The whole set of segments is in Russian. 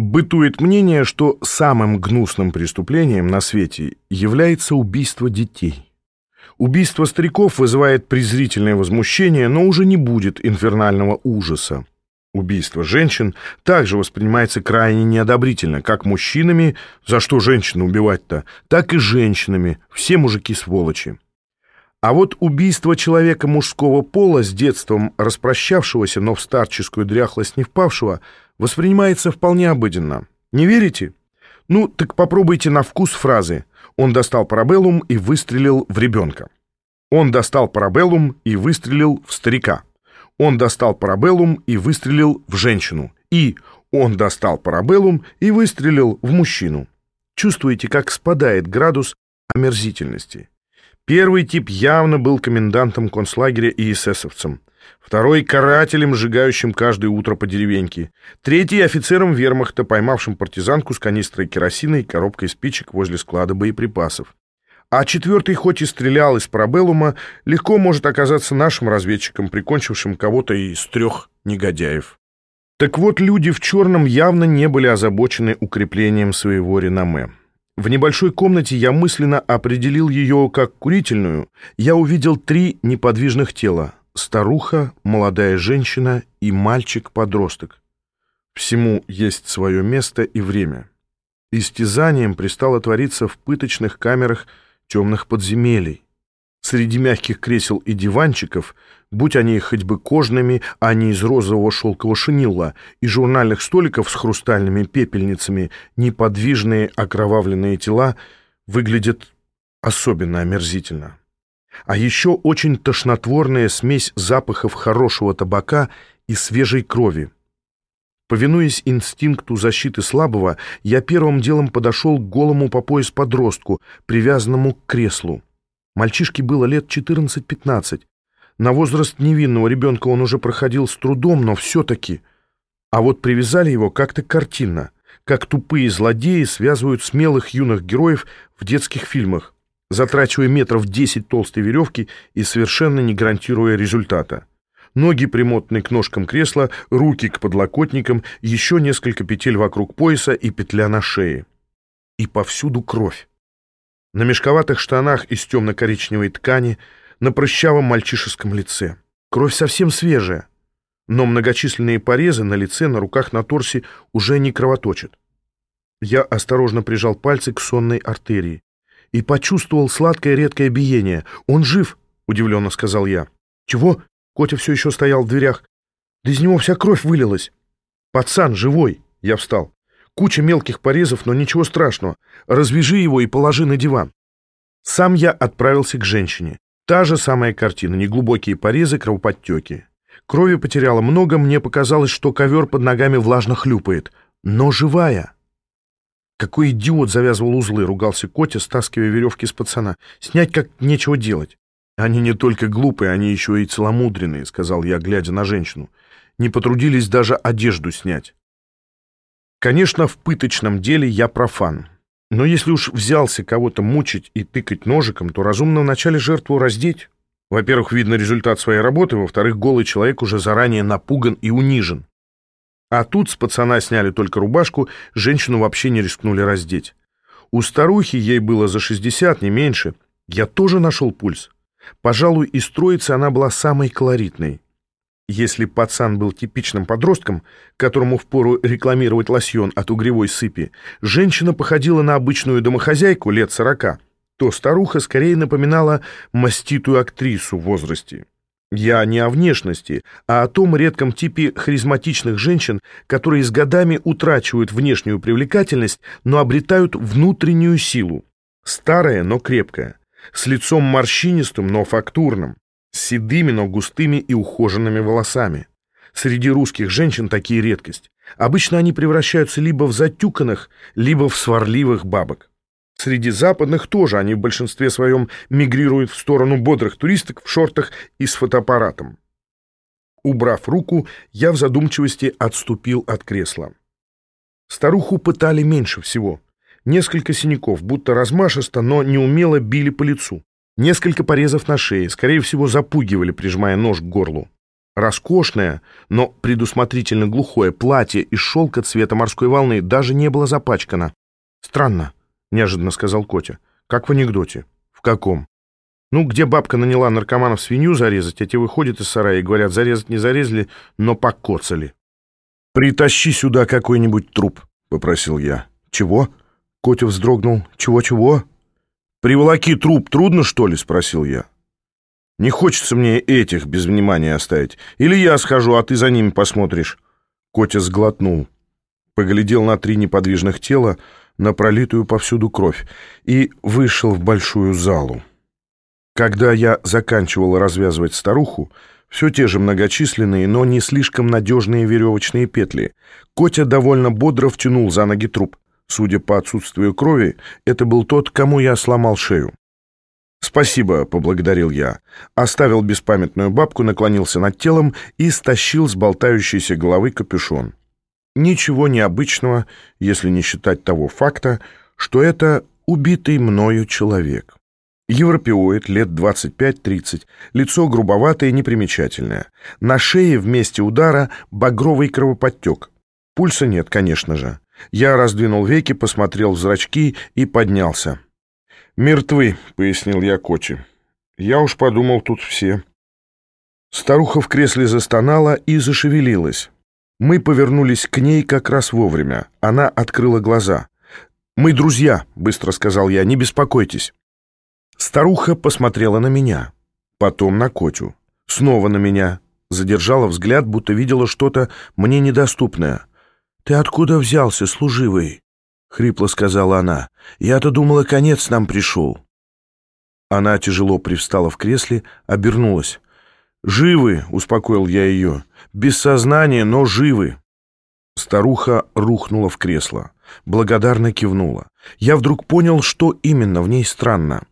Бытует мнение, что самым гнусным преступлением на свете является убийство детей. Убийство стариков вызывает презрительное возмущение, но уже не будет инфернального ужаса. Убийство женщин также воспринимается крайне неодобрительно, как мужчинами, за что женщину убивать-то, так и женщинами, все мужики сволочи. А вот убийство человека мужского пола с детством распрощавшегося, но в старческую дряхлость не впавшего – воспринимается вполне обыденно. Не верите? Ну, так попробуйте на вкус фразы «Он достал парабеллум и выстрелил в ребенка». «Он достал парабеллум и выстрелил в старика». «Он достал парабеллум и выстрелил в женщину». И «Он достал парабеллум и выстрелил в мужчину». Чувствуете, как спадает градус омерзительности. Первый тип явно был комендантом концлагеря и эсэсовцем второй — карателем, сжигающим каждое утро по деревеньке, третий — офицером вермахта, поймавшим партизанку с канистрой керосина и коробкой спичек возле склада боеприпасов. А четвертый, хоть и стрелял из парабеллума, легко может оказаться нашим разведчиком, прикончившим кого-то из трех негодяев. Так вот, люди в черном явно не были озабочены укреплением своего реноме. В небольшой комнате я мысленно определил ее как курительную. Я увидел три неподвижных тела старуха, молодая женщина и мальчик-подросток. Всему есть свое место и время. Истязанием пристало твориться в пыточных камерах темных подземелий. Среди мягких кресел и диванчиков, будь они хоть бы кожными, а не из розового шелкового шинила, и журнальных столиков с хрустальными пепельницами, неподвижные окровавленные тела выглядят особенно омерзительно. А еще очень тошнотворная смесь запахов хорошего табака и свежей крови. Повинуясь инстинкту защиты слабого, я первым делом подошел к голому по пояс подростку, привязанному к креслу. Мальчишке было лет 14-15. На возраст невинного ребенка он уже проходил с трудом, но все-таки... А вот привязали его как-то картинно, как тупые злодеи связывают смелых юных героев в детских фильмах затрачивая метров 10 толстой веревки и совершенно не гарантируя результата. Ноги примотаны к ножкам кресла, руки к подлокотникам, еще несколько петель вокруг пояса и петля на шее. И повсюду кровь. На мешковатых штанах из темно-коричневой ткани, на прыщавом мальчишеском лице. Кровь совсем свежая, но многочисленные порезы на лице, на руках, на торсе уже не кровоточат. Я осторожно прижал пальцы к сонной артерии и почувствовал сладкое редкое биение. «Он жив!» — удивленно сказал я. «Чего?» — Котя все еще стоял в дверях. «Да из него вся кровь вылилась!» «Пацан живой!» — я встал. «Куча мелких порезов, но ничего страшного. Развяжи его и положи на диван». Сам я отправился к женщине. Та же самая картина, неглубокие порезы, кровоподтеки. Крови потеряла много, мне показалось, что ковер под ногами влажно хлюпает. Но живая. «Какой идиот завязывал узлы!» — ругался Котя, стаскивая веревки с пацана. «Снять как нечего делать». «Они не только глупые, они еще и целомудренные», — сказал я, глядя на женщину. «Не потрудились даже одежду снять». Конечно, в пыточном деле я профан. Но если уж взялся кого-то мучить и тыкать ножиком, то разумно вначале жертву раздеть. Во-первых, видно результат своей работы, во-вторых, голый человек уже заранее напуган и унижен. А тут с пацана сняли только рубашку, женщину вообще не рискнули раздеть. У старухи ей было за 60, не меньше. Я тоже нашел пульс. Пожалуй, из троицы она была самой колоритной. Если пацан был типичным подростком, которому впору рекламировать лосьон от угревой сыпи, женщина походила на обычную домохозяйку лет сорока, то старуха скорее напоминала маститую актрису в возрасте. Я не о внешности, а о том редком типе харизматичных женщин, которые с годами утрачивают внешнюю привлекательность, но обретают внутреннюю силу. Старая, но крепкая, с лицом морщинистым, но фактурным, с седыми, но густыми и ухоженными волосами. Среди русских женщин такие редкость. Обычно они превращаются либо в затюканных, либо в сварливых бабок. Среди западных тоже они в большинстве своем мигрируют в сторону бодрых туристок в шортах и с фотоаппаратом. Убрав руку, я в задумчивости отступил от кресла. Старуху пытали меньше всего. Несколько синяков, будто размашисто, но неумело били по лицу. Несколько порезов на шее, скорее всего, запугивали, прижимая нож к горлу. Роскошное, но предусмотрительно глухое платье из шелка цвета морской волны даже не было запачкано. «Странно», — неожиданно сказал Котя. «Как в анекдоте». «В каком?» «Ну, где бабка наняла наркоманов свинью зарезать, а те выходят из сарая и говорят, зарезать не зарезали, но покоцали». «Притащи сюда какой-нибудь труп», — попросил я. «Чего?» — Котя вздрогнул. «Чего-чего?» «Приволоки труп трудно, что ли?» — спросил я. Не хочется мне этих без внимания оставить. Или я схожу, а ты за ними посмотришь». Котя сглотнул, поглядел на три неподвижных тела, на пролитую повсюду кровь, и вышел в большую залу. Когда я заканчивал развязывать старуху, все те же многочисленные, но не слишком надежные веревочные петли, Котя довольно бодро втянул за ноги труп. Судя по отсутствию крови, это был тот, кому я сломал шею. «Спасибо», — поблагодарил я. Оставил беспамятную бабку, наклонился над телом и стащил с болтающейся головы капюшон. Ничего необычного, если не считать того факта, что это убитый мною человек. Европеоид, лет 25-30, лицо грубоватое, непримечательное. На шее вместе удара багровый кровоподтек. Пульса нет, конечно же. Я раздвинул веки, посмотрел в зрачки и поднялся. «Мертвы», — пояснил я Коте. «Я уж подумал, тут все». Старуха в кресле застонала и зашевелилась. Мы повернулись к ней как раз вовремя. Она открыла глаза. «Мы друзья», — быстро сказал я, — «не беспокойтесь». Старуха посмотрела на меня, потом на Котю, снова на меня, задержала взгляд, будто видела что-то мне недоступное. «Ты откуда взялся, служивый?» — хрипло сказала она. «Я-то думала, конец нам пришел». Она тяжело привстала в кресле, обернулась. «Живы!» — успокоил я ее. «Без сознания, но живы!» Старуха рухнула в кресло. Благодарно кивнула. Я вдруг понял, что именно в ней странно.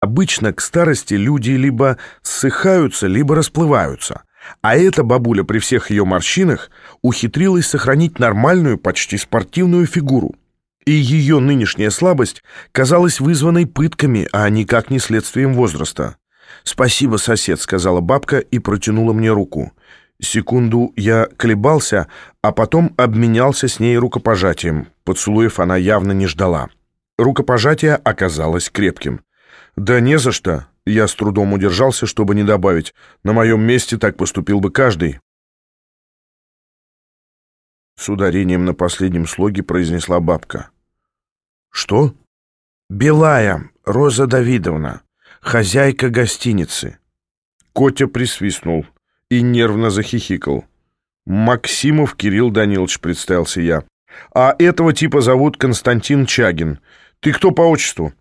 Обычно к старости люди либо ссыхаются, либо расплываются. А эта бабуля при всех ее морщинах ухитрилась сохранить нормальную, почти спортивную фигуру и ее нынешняя слабость казалась вызванной пытками, а никак не следствием возраста. «Спасибо, сосед», — сказала бабка и протянула мне руку. Секунду я колебался, а потом обменялся с ней рукопожатием. Поцелуев она явно не ждала. Рукопожатие оказалось крепким. «Да не за что!» Я с трудом удержался, чтобы не добавить. «На моем месте так поступил бы каждый». С ударением на последнем слоге произнесла бабка. «Что?» «Белая, Роза Давидовна, хозяйка гостиницы». Котя присвистнул и нервно захихикал. «Максимов Кирилл Данилович», — представился я. «А этого типа зовут Константин Чагин. Ты кто по отчеству?»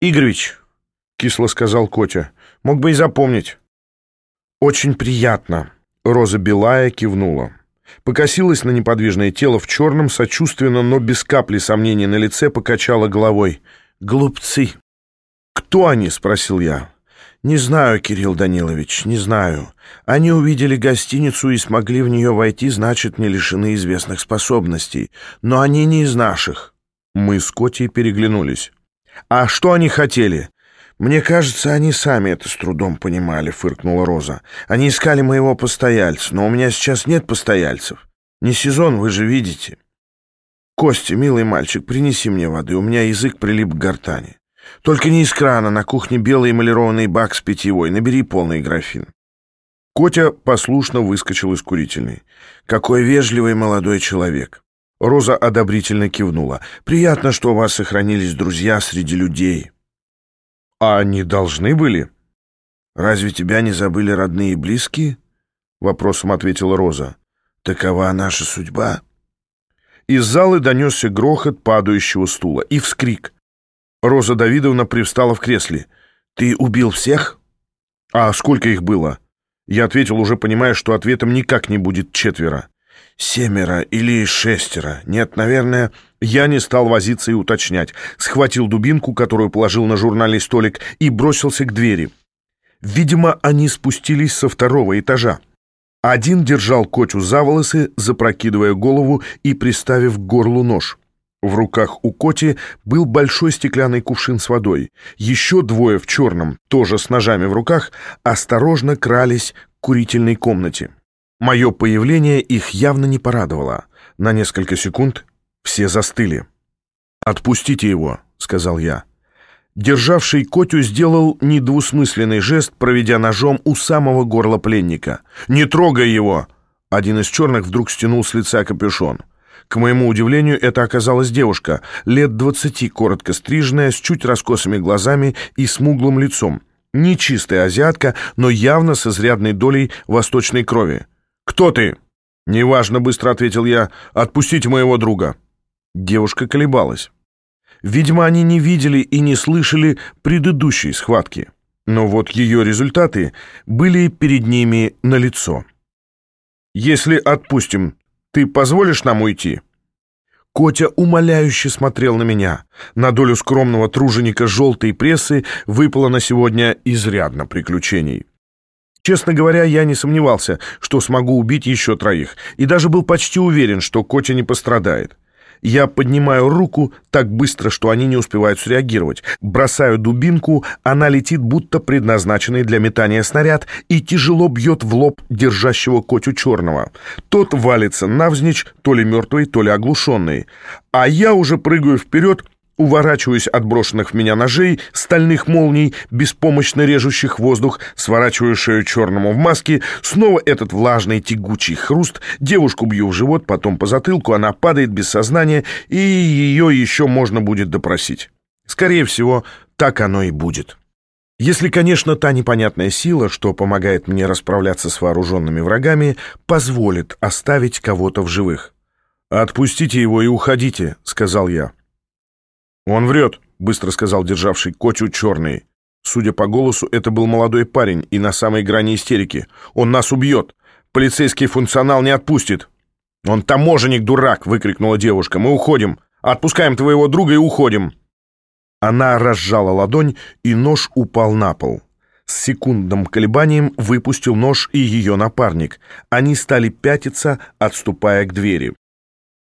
«Игоревич», — кисло сказал Котя. «Мог бы и запомнить». «Очень приятно», — Роза Белая кивнула покосилась на неподвижное тело в черном, сочувственно, но без капли сомнения на лице, покачала головой. «Глупцы!» «Кто они?» — спросил я. «Не знаю, Кирилл Данилович, не знаю. Они увидели гостиницу и смогли в нее войти, значит, не лишены известных способностей. Но они не из наших». Мы с Котей переглянулись. «А что они хотели?» «Мне кажется, они сами это с трудом понимали», — фыркнула Роза. «Они искали моего постояльца, но у меня сейчас нет постояльцев. Не сезон, вы же видите». «Костя, милый мальчик, принеси мне воды, у меня язык прилип к гортани. Только не из крана, на кухне белый эмалированный бак с питьевой, набери полный графин». Котя послушно выскочил из курительной. «Какой вежливый молодой человек!» Роза одобрительно кивнула. «Приятно, что у вас сохранились друзья среди людей». А они должны были? Разве тебя не забыли родные и близкие? Вопросом ответила Роза. Такова наша судьба. Из залы донесся грохот падающего стула и вскрик. Роза Давидовна привстала в кресле. «Ты убил всех?» «А сколько их было?» Я ответил, уже понимая, что ответом никак не будет четверо. «Семеро или шестеро. Нет, наверное, я не стал возиться и уточнять. Схватил дубинку, которую положил на журнальный столик, и бросился к двери. Видимо, они спустились со второго этажа. Один держал Котю за волосы, запрокидывая голову и приставив к горлу нож. В руках у Коти был большой стеклянный кувшин с водой. Еще двое в черном, тоже с ножами в руках, осторожно крались к курительной комнате. Мое появление их явно не порадовало. На несколько секунд все застыли. «Отпустите его», — сказал я. Державший Котю сделал недвусмысленный жест, проведя ножом у самого горла пленника. «Не трогай его!» Один из черных вдруг стянул с лица капюшон. К моему удивлению, это оказалась девушка, лет двадцати, коротко стриженная, с чуть раскосыми глазами и смуглым лицом. Не чистая азиатка, но явно с изрядной долей восточной крови. «Кто ты?» «Неважно», — быстро ответил я. «Отпустите моего друга». Девушка колебалась. Видимо, они не видели и не слышали предыдущей схватки. Но вот ее результаты были перед ними налицо. «Если отпустим, ты позволишь нам уйти?» Котя умоляюще смотрел на меня. На долю скромного труженика желтой прессы выпало на сегодня изрядно приключений. Честно говоря, я не сомневался, что смогу убить еще троих, и даже был почти уверен, что Котя не пострадает. Я поднимаю руку так быстро, что они не успевают среагировать. Бросаю дубинку, она летит, будто предназначенный для метания снаряд, и тяжело бьет в лоб держащего Котю черного. Тот валится навзничь, то ли мертвый, то ли оглушенный. А я уже прыгаю вперед, Уворачиваюсь от брошенных в меня ножей, стальных молний, беспомощно режущих воздух, сворачиваю шею черному в маске, снова этот влажный тягучий хруст, девушку бью в живот, потом по затылку, она падает без сознания, и ее еще можно будет допросить. Скорее всего, так оно и будет. Если, конечно, та непонятная сила, что помогает мне расправляться с вооруженными врагами, позволит оставить кого-то в живых. «Отпустите его и уходите», — сказал я. «Он врет», — быстро сказал державший Котю черный. Судя по голосу, это был молодой парень и на самой грани истерики. «Он нас убьет! Полицейский функционал не отпустит!» «Он таможенник, дурак!» — выкрикнула девушка. «Мы уходим! Отпускаем твоего друга и уходим!» Она разжала ладонь, и нож упал на пол. С секундным колебанием выпустил нож и ее напарник. Они стали пятиться, отступая к двери.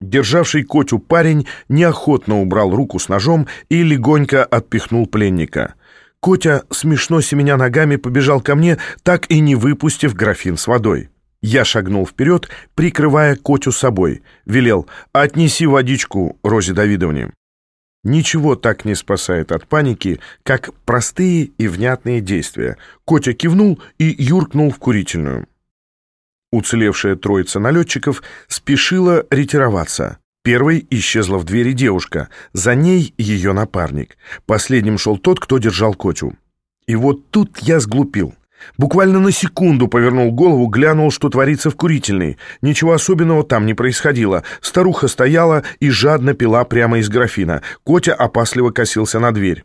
Державший Котю парень неохотно убрал руку с ножом и легонько отпихнул пленника. Котя, смешно семеня ногами, побежал ко мне, так и не выпустив графин с водой. Я шагнул вперед, прикрывая Котю собой. Велел «Отнеси водичку Розе Давидовне». Ничего так не спасает от паники, как простые и внятные действия. Котя кивнул и юркнул в курительную. Уцелевшая троица налетчиков спешила ретироваться. Первой исчезла в двери девушка, за ней ее напарник. Последним шел тот, кто держал Котю. И вот тут я сглупил. Буквально на секунду повернул голову, глянул, что творится в курительной. Ничего особенного там не происходило. Старуха стояла и жадно пила прямо из графина. Котя опасливо косился на дверь.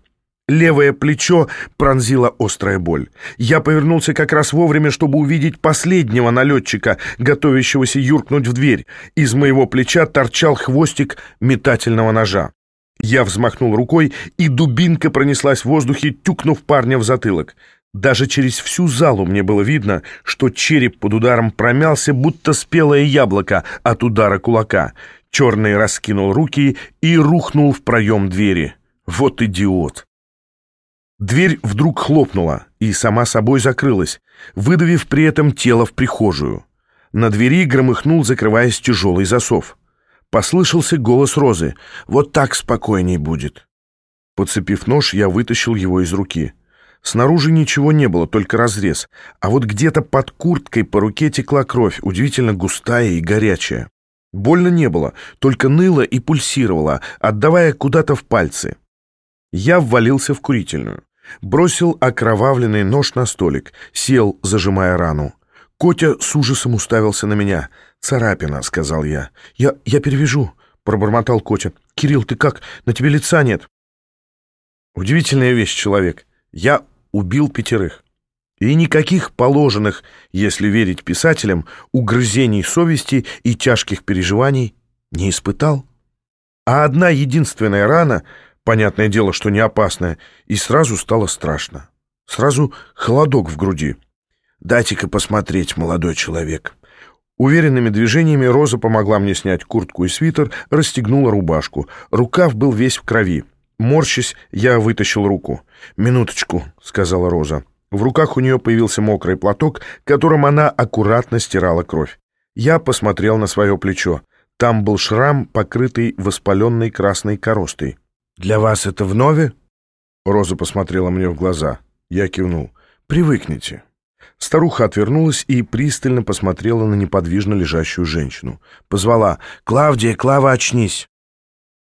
Левое плечо пронзила острая боль. Я повернулся как раз вовремя, чтобы увидеть последнего налетчика, готовящегося юркнуть в дверь. Из моего плеча торчал хвостик метательного ножа. Я взмахнул рукой, и дубинка пронеслась в воздухе, тюкнув парня в затылок. Даже через всю залу мне было видно, что череп под ударом промялся, будто спелое яблоко от удара кулака. Черный раскинул руки и рухнул в проем двери. Вот идиот! Дверь вдруг хлопнула и сама собой закрылась, выдавив при этом тело в прихожую. На двери громыхнул, закрываясь тяжелый засов. Послышался голос Розы. «Вот так спокойней будет». Подцепив нож, я вытащил его из руки. Снаружи ничего не было, только разрез. А вот где-то под курткой по руке текла кровь, удивительно густая и горячая. Больно не было, только ныло и пульсировало, отдавая куда-то в пальцы. Я ввалился в курительную. Бросил окровавленный нож на столик, сел, зажимая рану. Котя с ужасом уставился на меня. «Царапина», — сказал я. «Я, я перевяжу», — пробормотал Котя. «Кирилл, ты как? На тебе лица нет». Удивительная вещь, человек. Я убил пятерых. И никаких положенных, если верить писателям, угрызений совести и тяжких переживаний не испытал. А одна единственная рана — Понятное дело, что не опасное, и сразу стало страшно. Сразу холодок в груди. «Дайте-ка посмотреть, молодой человек». Уверенными движениями Роза помогла мне снять куртку и свитер, расстегнула рубашку. Рукав был весь в крови. Морщись, я вытащил руку. «Минуточку», — сказала Роза. В руках у нее появился мокрый платок, которым она аккуратно стирала кровь. Я посмотрел на свое плечо. Там был шрам, покрытый воспаленной красной коростой. «Для вас это вновь?» Роза посмотрела мне в глаза. Я кивнул. «Привыкните». Старуха отвернулась и пристально посмотрела на неподвижно лежащую женщину. Позвала «Клавдия, Клава, очнись!»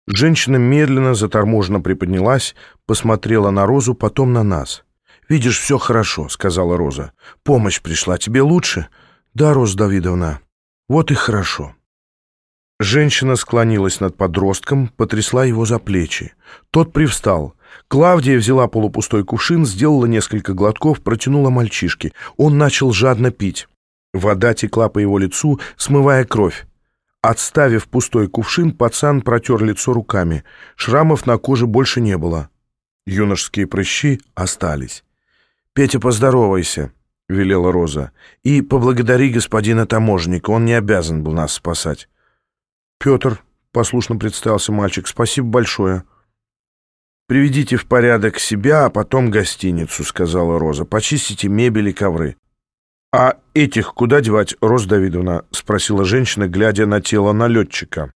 Женщина медленно, заторможенно приподнялась, посмотрела на Розу, потом на нас. «Видишь, все хорошо», — сказала Роза. «Помощь пришла. Тебе лучше?» «Да, Роза Давидовна. Вот и хорошо». Женщина склонилась над подростком, потрясла его за плечи. Тот привстал. Клавдия взяла полупустой кувшин, сделала несколько глотков, протянула мальчишке. Он начал жадно пить. Вода текла по его лицу, смывая кровь. Отставив пустой кувшин, пацан протер лицо руками. Шрамов на коже больше не было. Юношеские прыщи остались. «Петя, поздоровайся», — велела Роза. «И поблагодари господина таможника, он не обязан был нас спасать». «Петр», — послушно представился мальчик, — «спасибо большое». «Приведите в порядок себя, а потом гостиницу», — сказала Роза. «Почистите мебель и ковры». «А этих куда девать, Роза Давидовна?» — спросила женщина, глядя на тело налетчика.